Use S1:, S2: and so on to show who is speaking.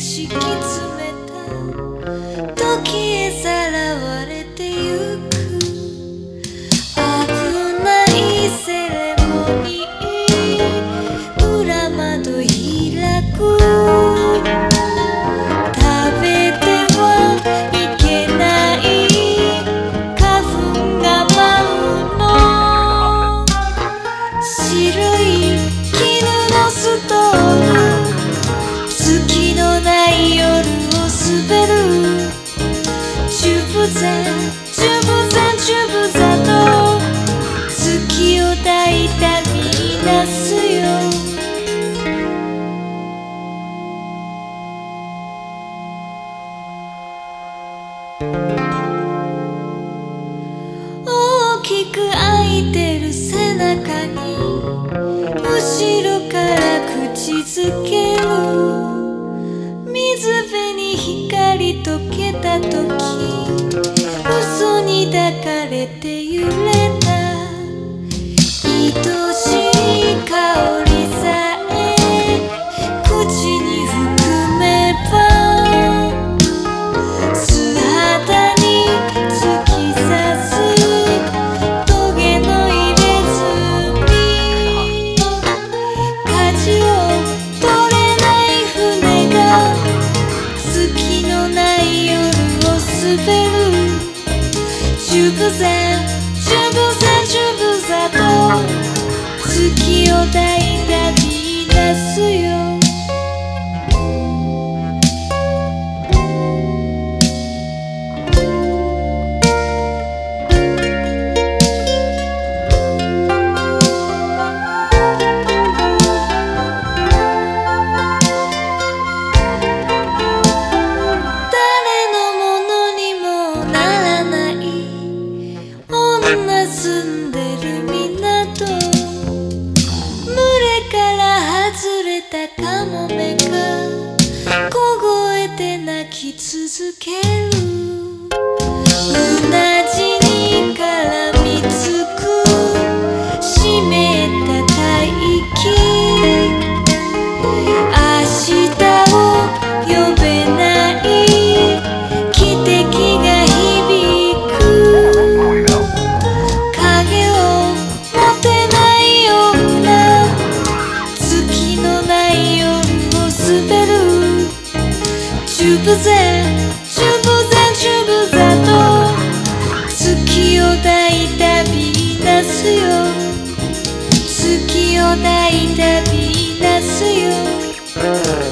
S1: 敷き詰めた。時へさらわれュブザチュブザチュブザと月を抱いたヴィーナスよ大きく開いてる背中に。後ろから口づける水辺に光溶けた時。嘘に抱かれて揺れた。愛しい香りさえ口に含めば素肌に突き刺す。トゲの入れ墨。舵を取れない船が月のない夜を滑る。ジュブザジュブザジュブザと月を抱いたヴィーナスよ。住んでる港。群れから外れたカモメが凍えて泣き続ける。チュブゼチュブゼチュブザと月を抱いたヴィーナスよ。月を抱いたヴィーナスよ。